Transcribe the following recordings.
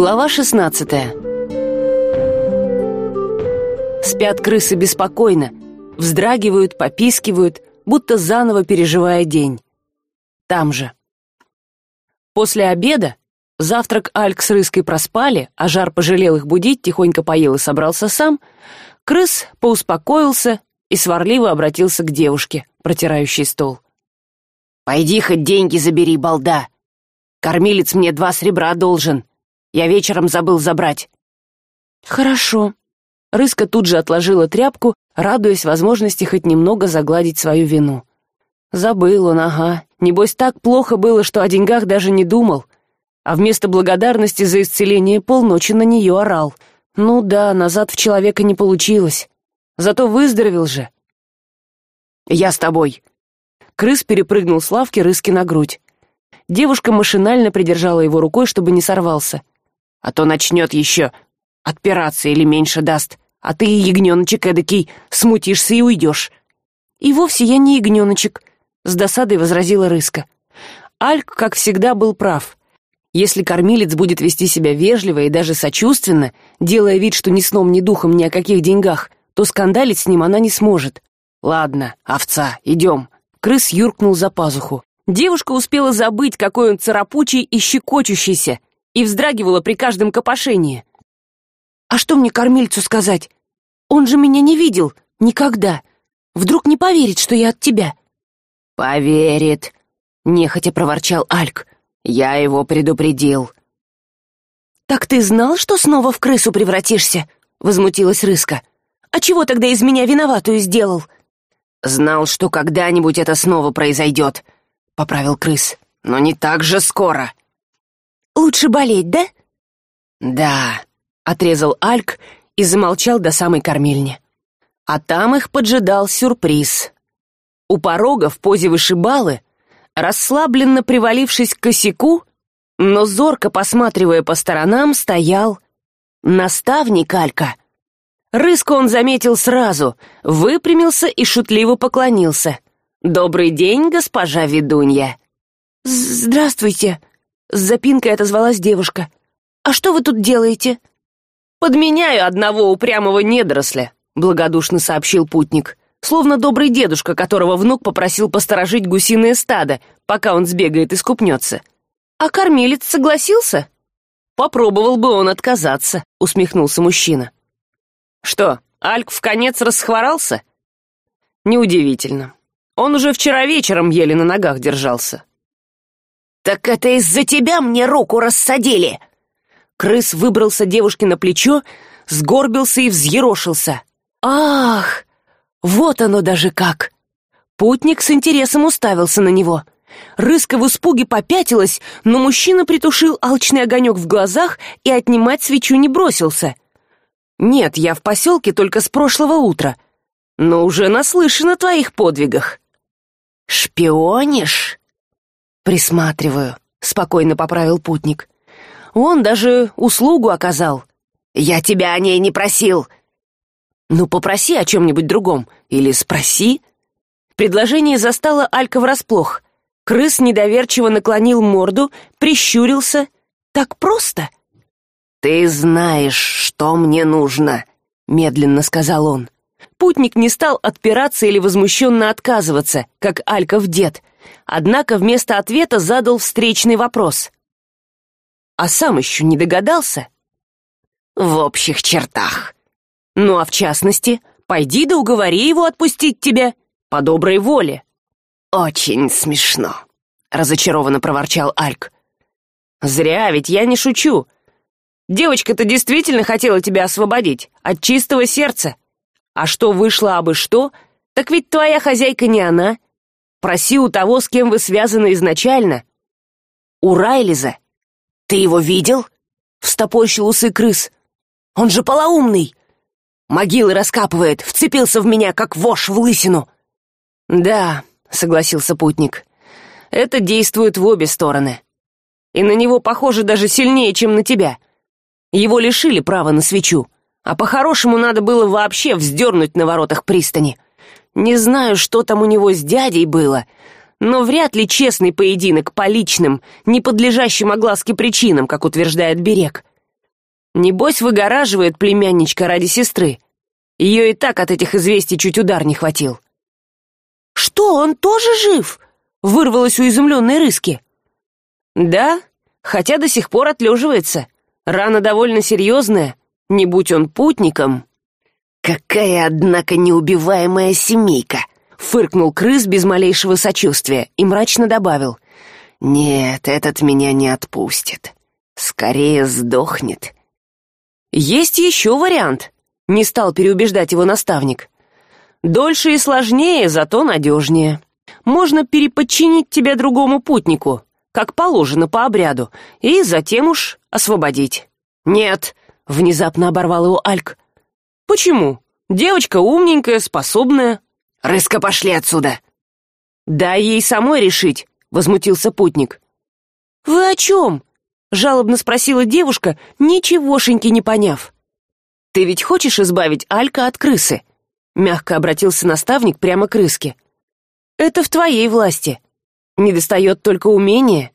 Глава шестнадцатая Спят крысы беспокойно, вздрагивают, попискивают, будто заново переживая день. Там же. После обеда завтрак Альк с Рыской проспали, а Жар пожалел их будить, тихонько поел и собрался сам, крыс поуспокоился и сварливо обратился к девушке, протирающей стол. «Пойди хоть деньги забери, балда. Кормилец мне два сребра должен. Я вечером забыл забрать». «Хорошо». Рыска тут же отложила тряпку, радуясь возможности хоть немного загладить свою вину. Забыл он, ага. Небось, так плохо было, что о деньгах даже не думал. А вместо благодарности за исцеление полночи на нее орал. Ну да, назад в человека не получилось. Зато выздоровел же. «Я с тобой». Крыс перепрыгнул с лавки Рыски на грудь. Девушка машинально придержала его рукой, чтобы не сорвался а то начнет еще отпираться или меньше даст. А ты ягненочек эдакий смутишься и уйдешь и вовсе я не ягненочек с досадой возразила рыска. Альк как всегда был прав. Если кормилец будет вести себя вежливо и даже сочувственно делая вид что ни сном ни духом ни о каких деньгах то скандалить с ним она не сможет ладно овца идем крыс юркнул за пазуху. Девушка успела забыть какой он царапучий и щекочущийся и вздрагивала при каждом копошении. А что мне кормильцу сказать? Он же меня не видел никогда. Вдруг не поверит что я от тебя? Поверит нехотя проворчал альк. Я его предупредил так ты знал что снова в крысу превратишься возмутилась рыска. А чего тогда из меня виноватую сделал? Знал что когда нибудь это снова произойдет поправил крыс. Но не так же скоро лучше болеть да? Да отрезал альк и замолчал до самой кормильни. А там их поджидал сюрприз. У порога в позе вышибалы расслабленно привалившись к косяку но зорко посматривая по сторонам стоял наставник алька. Рыску он заметил сразу выпрямился и шутливо поклонился. Добрый день госпожа ведунья! Здравствуйте с запинкой отозвалась девушка. А что вы тут делаете? Подменяю одного упрямого недоросля благодушно сообщил путник. Словно добрый дедушка которого внук попросил посторожить гусиное стадо пока он сбегает и скупнется а кормилец согласился? Попробовал бы он отказаться усмехнулся мужчина. Что альк в конец расхворался? Неудивительно. Он уже вчера вечером еле на ногах держался так это из за тебя мне руку рассадили! Крыс выбрался девушке на плечо сгорбился и взъерошился. Ах вот оно даже как! Путник с интересом уставился на него. Рыска в испуге попятилась но мужчина притушил алчный огонек в глазах и отнимать свечу не бросился. Нет я в поселке только с прошлого утра. Но уже наслышан о твоих подвигах шпионишь присматриваю спокойно поправил путник. Он даже услугу оказал. Я тебя о ней не просил. Ну попроси о чем нибудь другом или спроси. Предложение застало алька врасплох. Крыс недоверчиво наклонил морду прищурился. Так просто? Ты знаешь что мне нужно медленно сказал он. Путник не стал отпираться или возмущенно отказываться как альков дед однако вместо ответа задал встречный вопрос. А сам еще не догадался? В общих чертах. Ну а в частности пойди да уговори его отпустить тебя по доброй воле очень смешно разочарованно проворчал альк. Зря ведь я не шучу. Девочка то действительно хотела тебя освободить от чистого сердца. А что вышло абы что так ведь твоя хозяйка не она проси у того с кем вы связаны изначально. У райлиза. Ты его видел? Встопорщил усы крыс. Он же полоумный. Могилы раскапывает вцепился в меня как вошь в лысину. Да согласился путник. Это действует в обе стороны. И на него похоже даже сильнее чем на тебя. Его лишили права на свечу а по хорошему надо было вообще вздернуть на воротах пристани не знаю что там у него с дядей было но вряд ли честный поединок по личным не подлежащим огласке причинам как утверждает берег. Небось выгораживает племянничка ради сестры. Ее и так от этих известий чуть удар не хватил. Что он тоже жив вырвалось у изумленной рыски. Да хотя до сих пор отлеживается. Рана довольно серьезная. Не будь он путником какая однако неубиваемая семейка фыркнул крыс без малейшего сочувствия и мрачно добавил. Нет этот меня не отпустит. Скорее сдохнет есть еще вариант не стал переубеждать его наставник. Дольше и сложнее зато надежнее. Можно переподчинить тебя другому путнику как положено по обряду и затем уж освободить нет внезапно оборвал его альк почему? Девочка умненькая способная рыска пошли отсюда дай ей самой решить возмутился путник. Вы о чем жалобно спросила девушка ничегошеньки не поняв. Ты ведь хочешь избавить алька от крысы мягко обратился наставник прямо к рыске. Это в твоей власти. Недостает только умения.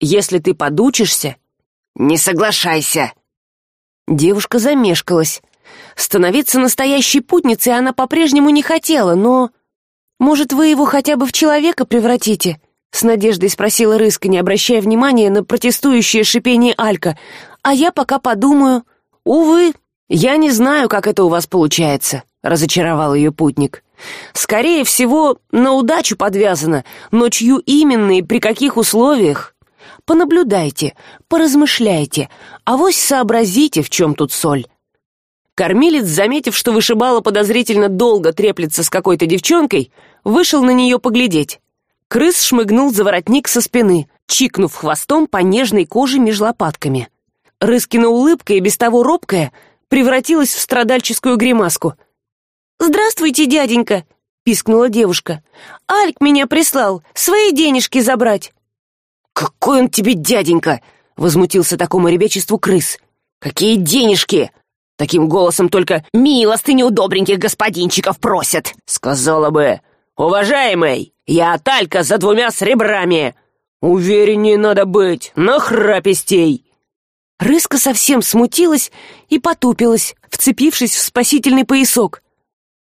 Если ты подучишься не соглашайся девушка замешкалась становиться настоящей путницей она по прежнему не хотела но может вы его хотя бы в человека превратите? С надеждой спросила рыска не обращая внимания на протестующее шипение алька. А я пока подумаю. Увы я не знаю как это у вас получается разочаровал ее путник. Скорее всего на удачу подвязано но чью именно и при каких условиях? Понаблюдайте поразмышляйте. Авось сообразите в чем тут соль кормилец заметив что вышибала подозрительно долго треплется с какой то девчонкой вышел на нее поглядеть. Крыс шмыгнул за воротник со спины чикнув хвостом по нежной коже меж лопатками. Рыскина улыбка и без того робкая превратилась в страдальческую гримаску. Здравствуйте дяденька пискнула девушка. Альк меня прислал свои денежки забрать! Какой он тебе дяденька возмутился такому ребячеству крыс. Какие денежки таким голосом только милостыни у добреньких господинчиков просят сказала бы. Уважаемый я талька за двумя сребрами. Увереннее надо быть нахрапистей рыска совсем смутилась и потупилась вцепившись в спасительный поясок.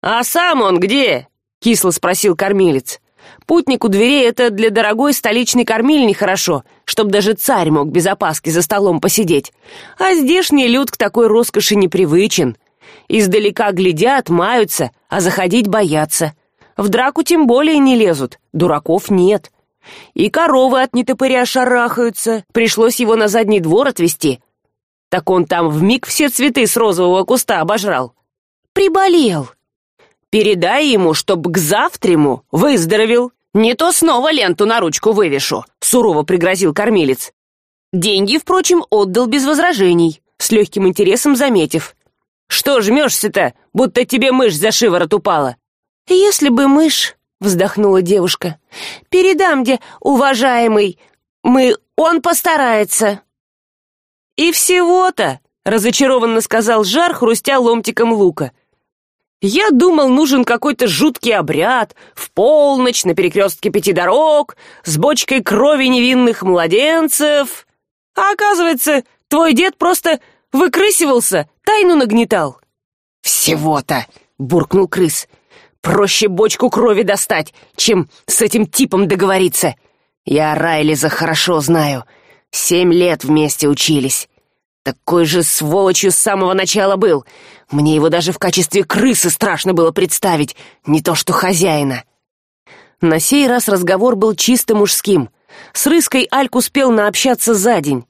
А сам он где кисло спросил кормилец путник у дверей это для дорогой столичной кормильни хорошо чтоб даже царь мог без опаски за столом посидеть. А здешний люд к такой роскоши непривычен. Издалека глядят маются а заходить боятся. В драку тем более не лезут дураков нет. И коровы от нетопыря шарахаются пришлось его на задний двор отвезти. Так он там вмиг все цветы с розового куста обожрал. Приболел передай ему чтоб к завтраму выздоровел. Не то снова ленту на ручку вывешу сурово пригрозил кормилец. Деньги впрочем отдал без возражений с легким интересом заметив. Что жмешься то будто тебе мышь за шиворот упала? Если бы мышь вздохнула девушка передам где уважаемый мы он постарается. И всего то разочарованно сказал жар хрустя ломтиком лука я думал нужен какой то жуткий обряд в полночь на перекрестке пяти дорог с бочкой крови невинных младенцев. А оказывается твой дед просто выкрысивался тайну нагнетал. Всего то буркнул крыс. Проще бочку крови достать чем с этим типом договориться. Я райлиза хорошо знаю. Семь лет вместе учились. Такой же сволочью с самого начала был мне его даже в качестве крысы страшно было представить не то что хозяина. На сей раз разговор был чисто мужским. С рыской альк успел наобщаться за день.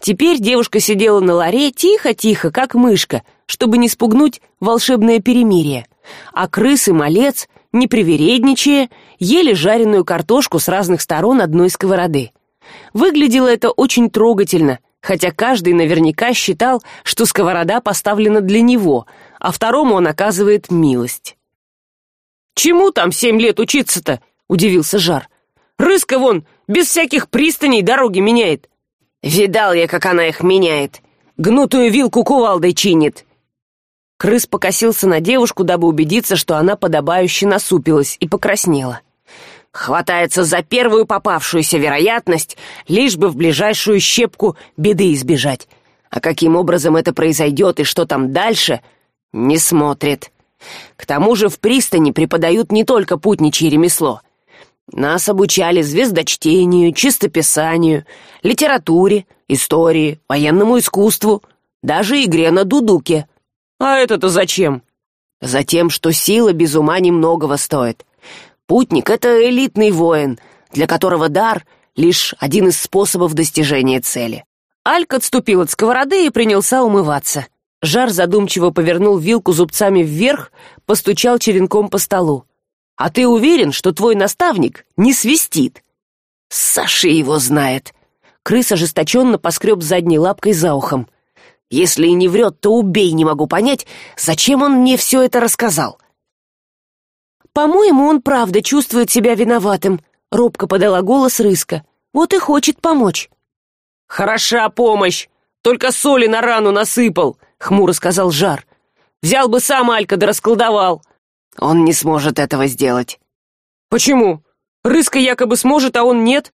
Теперь девушка сидела на ларе тихо тихо как мышка чтобы не спугнуть волшебное перемирие. А крысы малец не привередничая ели жареную картошку с разных сторон одной сковороды. Выглядело это очень трогательно хотя каждый наверняка считал что сковорода поставлена для него а второму он оказывает милость. Чему там семь лет учиться то удивился жар. Рыска вон без всяких пристаней дороги меняет видал я как она их меняет. Гнутую вилку кувалдой чинит крыс покосился на девушку дабы убедиться что она подобающе насупилась и покраснела хватается за первую попавшуюся вероятность лишь бы в ближайшую щепку беды избежать. А каким образом это произойдет и что там дальше не смотрит. К тому же в пристани преподают не только путничье ремесло. Нас обучали звездочтению чистописанию литературе истории военному искусству даже игре на дудуке. А это то зачем? Затем что сила без ума немногого стоит путник это элитный воин для которого дар лишь один из способов достижения цели. Альк отступил от сковороды и принялся умываться. Жар задумчиво повернул вилку зубцами вверх постучал черенком по столу. А ты уверен что твой наставник не свистит? Саша его знает! Крыс ожесточенно поскреб задней лапкой за ухом. Если и не врет то убей не могу понять зачем он мне все это рассказал по моему он правда чувствует себя виноватым робко подала голос рыска. Вот и хочет помочь хороша помощь! Только соли на рану насыпал хмуро сказал жар. Взял бы сам алька да расколдовал! Он не сможет этого сделать почему? Рыска якобы сможет а он нет?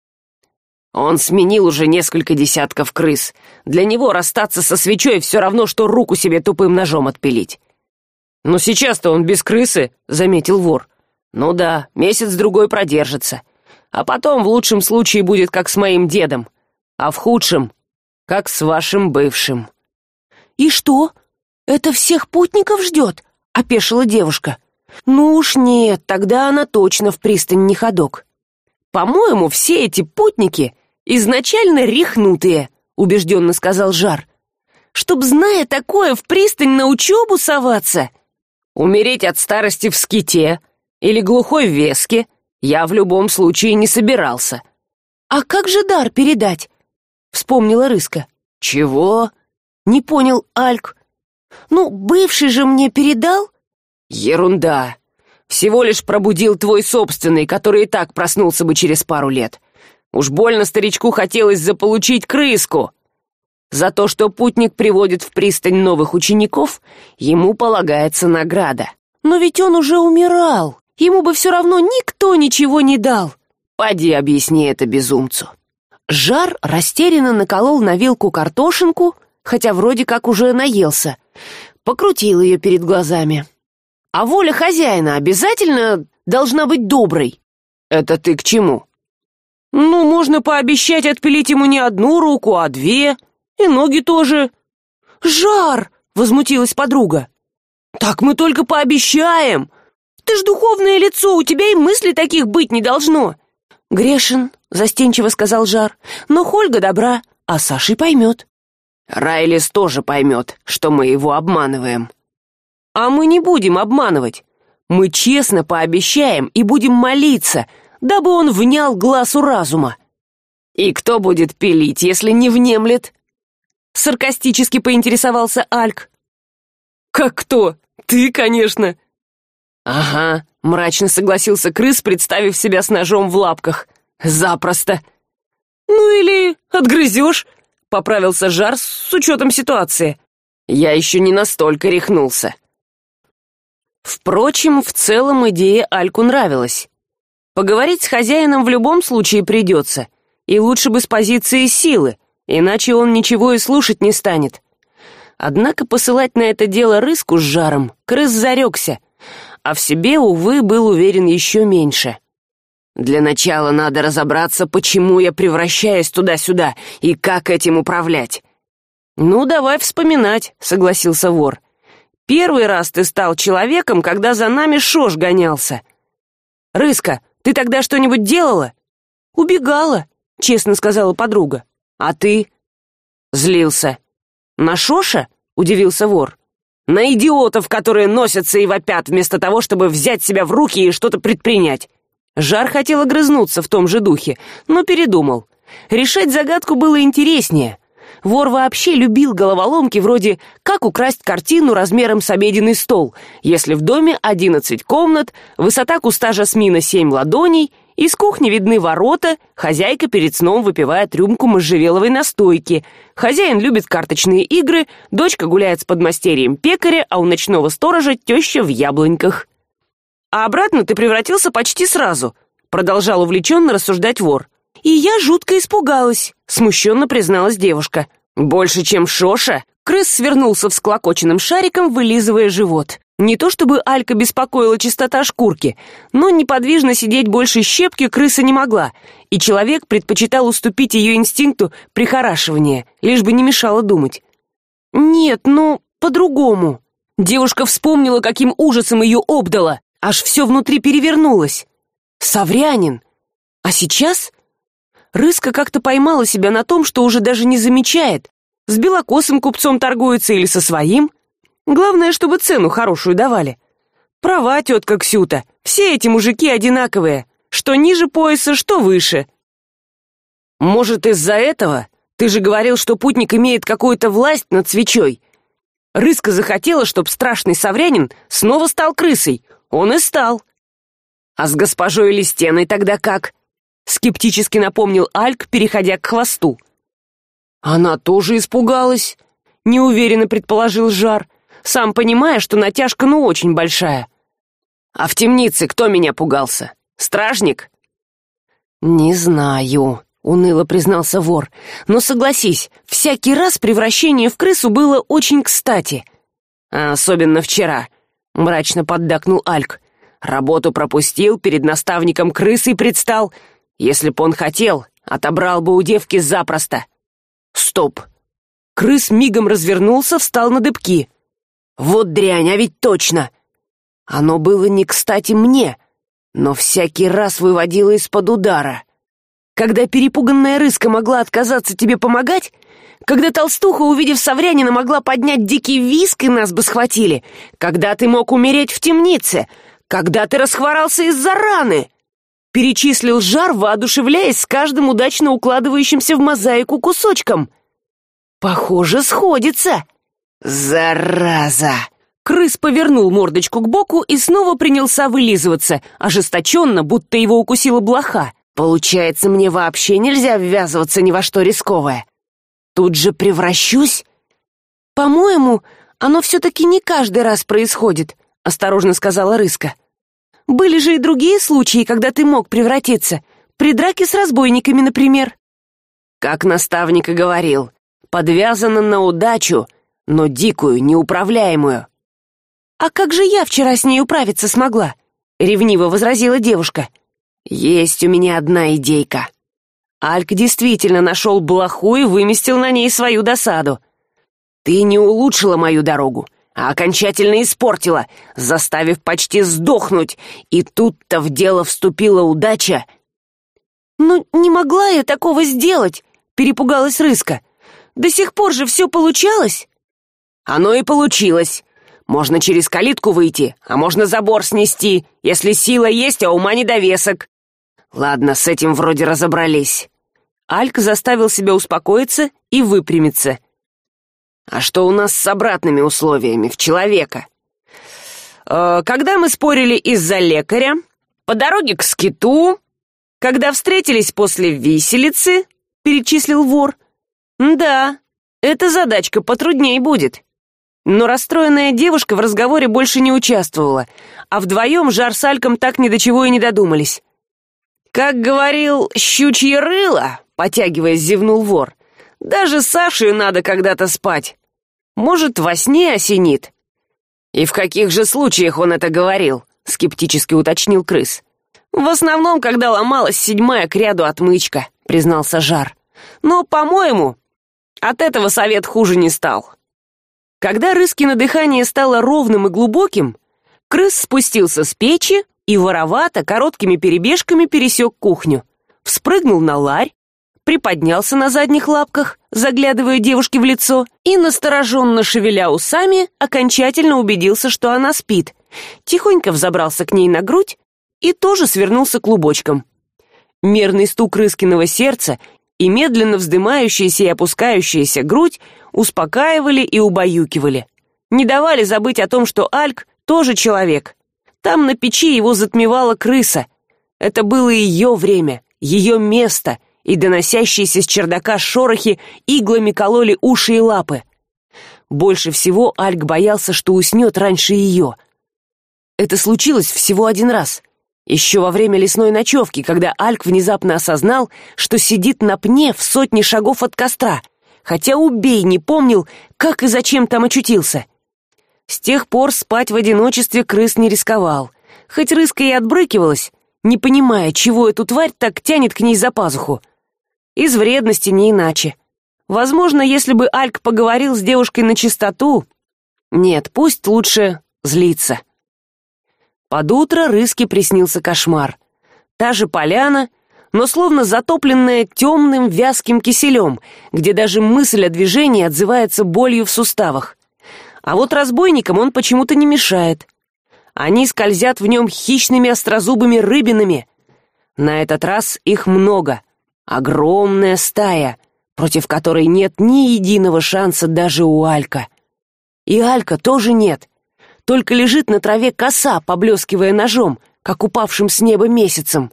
Он сменил уже несколько десятков крыс. Для него расстаться со свечой все равно что руку себе тупым ножом отпилить но сейчас то он без крысы заметил вор. Ну да месяц другой продержится. А потом в лучшем случае будет как с моим дедом а в худшем как с вашим бывшим и что? Это всех путников ждет опешила девушка. Ну уж нет тогда она точно в пристань не ходок по моему все эти путники изначально рехнутые убежденно сказал жар. Чтоб зная такое в пристань на учебу соваться умереть от старости в ските или глухой веске я в любом случае не собирался а как же дар передать вспомнила рыска. Чего не понял альк. Ну бывший же мне передал? Ерунда. Всего лишь пробудил твой собственный который и так проснулся бы через пару лет. Уж больно старичку хотелось заполучить крыску за то что путник приводит в пристань новых учеников ему полагается награда. Но ведь он уже умирал. Ему бы все равно никто ничего не дал. Поди объясни это безумцу. Жар растерянно наколол на вилку картошинку хотя вроде как уже наелся. Покрутил ее перед глазами. А воля хозяина обязательно должна быть доброй. Это ты к чему? Ну можно пообещать отпилить ему не одну руку а две и ноги тоже. Жар возмутилась подруга. Так мы только пообещаем! Ты ж духовное лицо у тебя и мысли таких быть не должно! Грешен застенчиво сказал жар но хольга добра а сашей поймет. Райлис тоже поймет что мы его обманываем а мы не будем обманывать. Мы честно пообещаем и будем молиться дабы он внял глазу разума и кто будет пилить если не внемлет саркастически поинтересовался альк. Как кто? Ты конечно! Ага мрачно согласился крыс представив себя с ножом в лапках. Запросто! Ну или отгрызешь поправился жар с учетом ситуации. Я еще не настолько рехнулся впрочем в целом идея альку нравилась. Поговорить с хозяином в любом случае придется и лучше бы с позиции силы иначе он ничего и слушать не станет. Однако посылать на это дело рыску с жаром крыс зарекся а в себе увы был уверен еще меньше. Для начала надо разобраться почему я превращаюсь туда сюда и как этим управлять. Ну давай вспоминать согласился вор. Первый раз ты стал человеком когда за нами шош гонялся рыска ты тогда что нибудь делала? Убегала честно сказала подруга а ты злился. На шоша? Удивился вор. На идиотов которые носятся и вопят вместо того чтобы взять себя в руки и что то предпринять. Жар хотел огрызнуться в том же духе но передумал. Решать загадку было интереснее. Вор вообще любил головоломки вроде как украсть картину размером с обеденный стол? Если в доме одиннадцать комнат высота куста жасмина семь ладоней из кухни видны ворота хозяйка перед сном выпивает рюмку можжевеловой настойки. Хозяин любит карточные игры дочка гуляет с подмастерьем пекаря а у ночного сторожа теща в яблоньках. А обратно ты превратился почти сразу продолжал увлеченно рассуждать вор. И я жутко испугалась смущенно призналась девушка. Больше чем шоша крыс свернулся всклокоченным шариком вылизывая живот. Не то чтобы алька беспокоила чистота шкурки но неподвижно сидеть больше щепки крыса не могла и человек предпочитал уступить ее инстинкту прихорашивания лишь бы не мешало думать. Нет ну по другому девушка вспомнила каким ужасом ее обдало аж все внутри перевернулось. Саврянин! А сейчас? Рыска как то поймала себя на том что уже даже не замечает с белокосым купцом торгуется или со своим. Главное чтобы цену хорошую давали. Права тетка ксюта все эти мужики одинаковые. Что ниже пояса что выше. Может из за этого? Ты же говорил что путник имеет какую то власть над свечой. Рыска захотела чтоб страшный саврянин снова стал крысой. Он и стал. А с госпожой листеной тогда как? Скептически напомнил альк переходя к хвосту она тоже испугалась неуверенно предположил жар сам понимая что натяжка ну очень большая. А в темнице кто меня пугался? Стражник? Не знаю уныло признался вор. Но согласись всякий раз превращение в крысу было очень кстати. А особенно вчера мрачно поддакнул альк. Работу пропустил перед наставником крысой предстал. Если б он хотел отобрал бы у девки запросто стоп. Крыс мигом развернулся встал на дыбки. Вот дрянь а ведь точно. Оно было не кстати мне но всякий раз выводило из под удара. Когда перепуганная рыска могла отказаться тебе помогать когда толстуха увидев саврянина могла поднять дикий виск и нас бы схватили когда ты мог умереть в темнице когда ты расхворался из за раны перечислил жар воодушевляясь с каждым удачно укладывающимся в мозаику кусочком. Похоже сходится. Зараза! Крыс повернул мордочку к боку и снова принялся вылизываться ожесточенно будто его укусила блоха. Получается мне вообще нельзя ввязываться ни во что рисковое. Тут же превращусь? По моему оно все таки не каждый раз происходит осторожно сказала рыска были же и другие случаи когда ты мог превратиться. При драке с разбойниками например. Как наставник и говорил подвязано на удачу но дикую неуправляемую. А как же я вчера с ней управиться смогла ревниво возразила девушка. Есть у меня одна идейка. Альк действительно нашел блоху и выместил на ней свою досаду. Ты не улучшила мою дорогу а окончательно испортила заставив почти сдохнуть. И тут то в дело вступила удача. Ну не могла я такого сделать перепугалась рыска. До сих пор же все получалось? Оно и получилось. Можно через калитку выйти а можно забор снести если сила есть а ума не довесок ладно с этим вроде разобрались альк заставил себя успокоиться и выпрямиться а что у нас с обратными условиями в человека? Э, когда мы спорили из за лекаря по дороге к скиту когда встретились после виселицы перечислил вор да эта задачка потрудней будет. Но расстроенная девушка в разговоре больше не участвовала а вдвоем жар с альком так ни до чего и не додумались. Как говорил щучье рыло потягиваясь зевнул вор даже саше надо когда то спать. Может во сне осенит. И в каких же случаях он это говорил? Скептически уточнил крыс. В основном когда ломалась седьмая к ряду отмычка признался жар. Но по моему от этого совет хуже не стал. Когда рыскино дыхание стало ровным и глубоким крыс спустился с печи и воровато короткими перебежками пересек кухню. Вспрыгнул на ларь приподнялся на задних лапках заглядывая девушке в лицо и настороженно шевеля усами окончательно убедился что она спит. Тихонько взобрался к ней на грудь и тоже свернулся клубочком. Мерный стук рыскиного сердца и медленно вздымающаяся и опускающаяся грудь успокаивали и убаюкивали. Не давали забыть о том что альк тоже человек. Там на печи его затмевала крыса. Это было ее время ее место и доносящиеся с чердака шорохи иглами кололи уши и лапы. Больше всего альк боялся что уснет раньше ее это случилось всего один раз еще во время лесной ночевки когда альк внезапно осознал что сидит на пне в сотне шагов от костра хотя убей не помнил как и зачем там очутился. С тех пор спать в одиночестве крыс не рисковал хоть рыска и отбрыкивалась не понимая чего эту тварь так тянет к ней за пазуху из вредности не иначе. Возможно если бы альк поговорил с девушкой на чистоту нет пусть лучше злится. Под утро рыске приснился кошмар. Та же поляна но словно затопленная темным вязким киселем где даже мысль о движении отзывается болью в суставах. А вот разбойникам он почему то не мешает. Они скользят в нем хищными острозубыми рыбинами. На этот раз их много огромная стая против которой нет ни единого шанса даже у алька. И алька тоже нет. Только лежит на траве коса поблескивая ножом как упавшим с неба месяцем.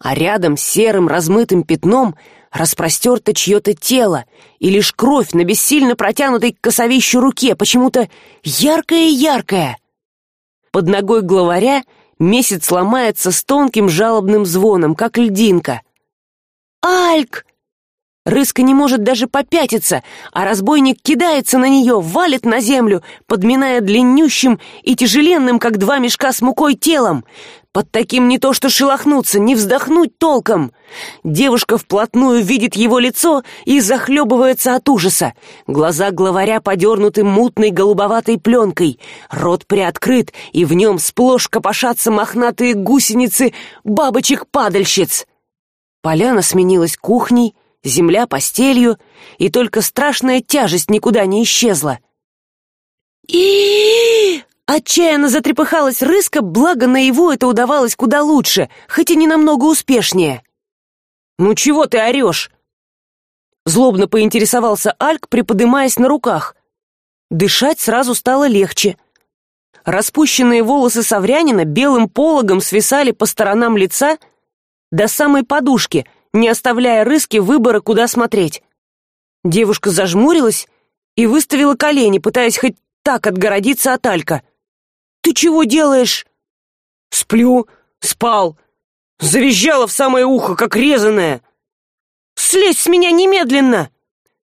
А рядом серым размытым пятном распростерто чье то тело и лишь кровь на бессильно протянутой к косовищу руке почему то яркая яркая под ногой главаря месяц ломается с тонким жалобным звоном как льдинка альк! Рыска не может даже попятиться а разбойник кидается на нее валит на землю подминая длиннющим и тяжеленным как два мешка с мукой телом. Под таким не то что шелохнуться не вздохнуть толком. Девушка вплотную видит его лицо и захлебывается от ужаса. Глаза главаря подернуты мутной голубоватой пленкой. Рот приоткрыт и в нем сплошь копошатся мохнатые гусеницы бабочек падальщиц поляна сменилась кухней земля постелью и только страшная тяжесть никуда не исчезла. И отчаянно затрепыхалась рыска благо на его это удавалось куда лучше хоть и не намного успешнее. Ну чего ты орешь? Злобно поинтересовался альк приподымаясь на руках. Дышать сразу стало легче. Распущенные волосы саврянина белым пологом свисали по сторонам лица до самой подушки не оставляя рыски выбора куда смотреть. Девушка зажмурилась и выставила колени пытаясь хоть так отгородиться от алька. Ты чего делаешь? Сплю. Спал. Завизжала в самое ухо как резаная. Слезь с меня немедленно!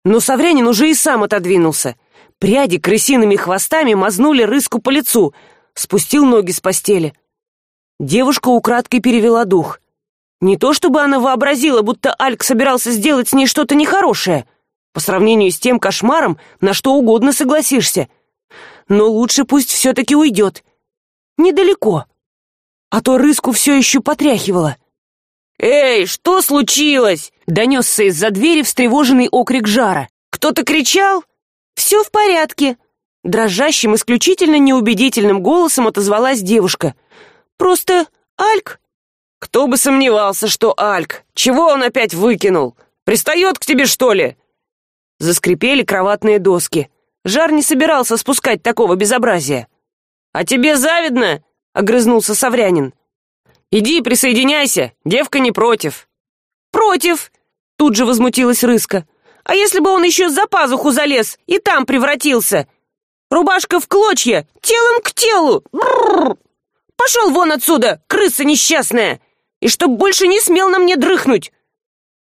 Но саврянин уже и сам отодвинулся. Пряди крысиными хвостами мазнули рыску по лицу спустил ноги с постели. Девушка украдкой перевела дух не то чтобы она вообразила будто альк собирался сделать с ней что то нехорошее. По сравнению с тем кошмаром на что угодно согласишься. Но лучше пусть все таки уйдет недалеко. А то рыску все еще потряхивало. Эй что случилось донесся из за двери встревоженный окрик жара. Кто то кричал? Все в порядке дрожащим исключительно неубедительным голосом отозвалась девушка. Просто альк кто бы сомневался что альк. Чего он опять выкинул? Пристает к тебе что ли? Заскрипели кроватные доски. Жар не собирался спускать такого безобразия. А тебе завидно огрызнулся саврянин. Иди присоединяйся девка не против против тут же возмутилась рыска. А если бы он еще за пазуху залез и там превратился? Рубашка в клочья телом к телу! Пошел вон отсюда крыса несчастная и чтоб больше не смел на мне дрыхнуть.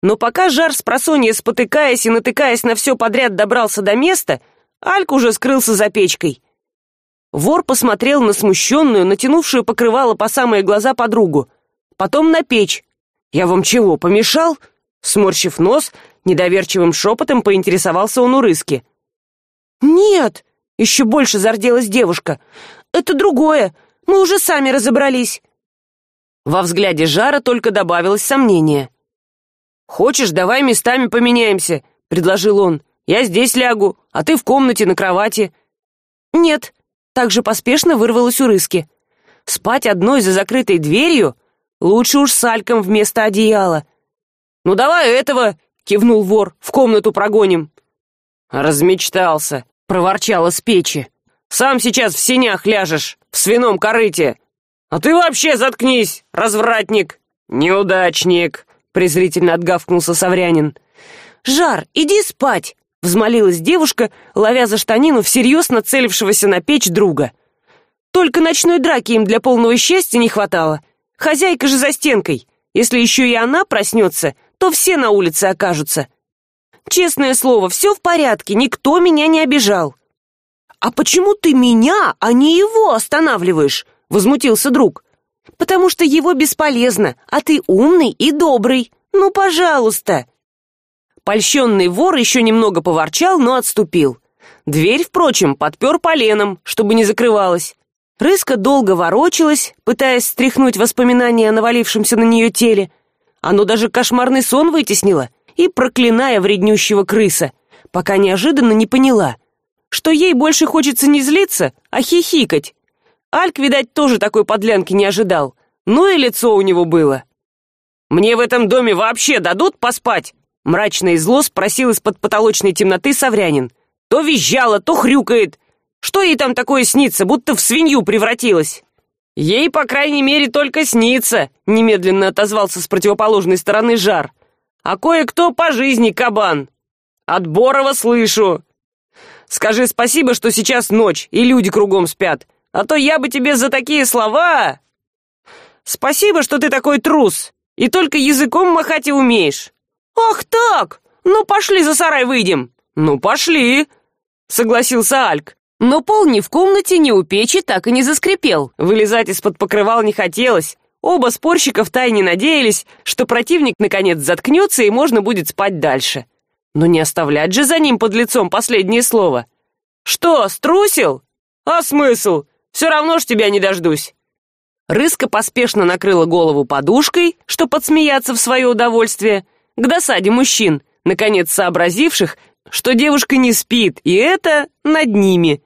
Но пока жар с просонья спотыкаясь и натыкаясь на все подряд добрался до места альк уже скрылся за печкой. Вор посмотрел на смущенную натянувшую покрывало по самые глаза подругу потом на печь. Я вам чего помешал? Сморщив нос недоверчивым шепотом поинтересовался он у рыски. Нет еще больше зарделась девушка. Это другое. Мы уже сами разобрались во взгляде жара только добавилось сомнение. Хочешь давай местами поменяемся предложил он. Я здесь лягу а ты в комнате на кровати нет так же поспешно вырвалась у рыски. Спать одной за закрытой дверью? Лучше уж с альком вместо одеяла ну давай этого кивнул вор в комнату прогоним размечтался проворчала с печи. Сам сейчас в сенях ляжешь в свином корыте а ты вообще заткнись развратник! Неудачник презрительно отгавкнулся саврянин. Жар иди спать взмолилась девушка ловя за штанину всерьез нацелившегося на печь друга. Только ночной драки им для полного счастья не хватало. Хозяйка же за стенкой. Если еще и она проснется то все на улице окажутся. Честное слово все в порядке никто меня не обижал а почему ты меня а не его останавливаешь возмутился друг потому что его бесполезно а ты умный и добрый. Ну пожалуйста. Польщенный вор еще немного поворчал но отступил. Дверь впрочем подпер поленом чтобы не закрывалась. Рыска долго ворочалась пытаясь стряхнуть воспоминания о навалившемся на нее теле. Оно даже кошмарный сон вытеснило и проклиная вреднющего крыса пока неожиданно не поняла что ей больше хочется не злиться а хихикать альк видать тоже такой подлянки не ожидал. Ну и лицо у него было. Мне в этом доме вообще дадут поспать? Мрачно и зло спросил из под потолочной темноты саврянин. То визжала то хрюкает. Что ей там такое снится будто в свинью превратилась? Ей по крайней мере только снится немедленно отозвался с противоположной стороны жар. А кое кто по жизни кабан. От борова слышу. Скажи спасибо что сейчас ночь и люди кругом спят а то я бы тебе за такие слова. Спасибо что ты такой трус и только языком махать и умеешь. Ах так ну пошли за сарай выйдем. Ну пошли согласился альк. Но пол ни в комнате ни у печи так и не заскрипел. Вылезать из под покрывал не хотелось. Оба спорщика втайне надеялись что противник наконец заткнется и можно будет спать дальше. Но не оставлять же за ним под лицом последнее слово. Что струсил? А смысл все равно ж тебя не дождусь. Рыска поспешно накрыла голову подушкой что подсмеяться в свое удовольствие к досаде мужчин наконец сообразивших что девушка не спит и это над ними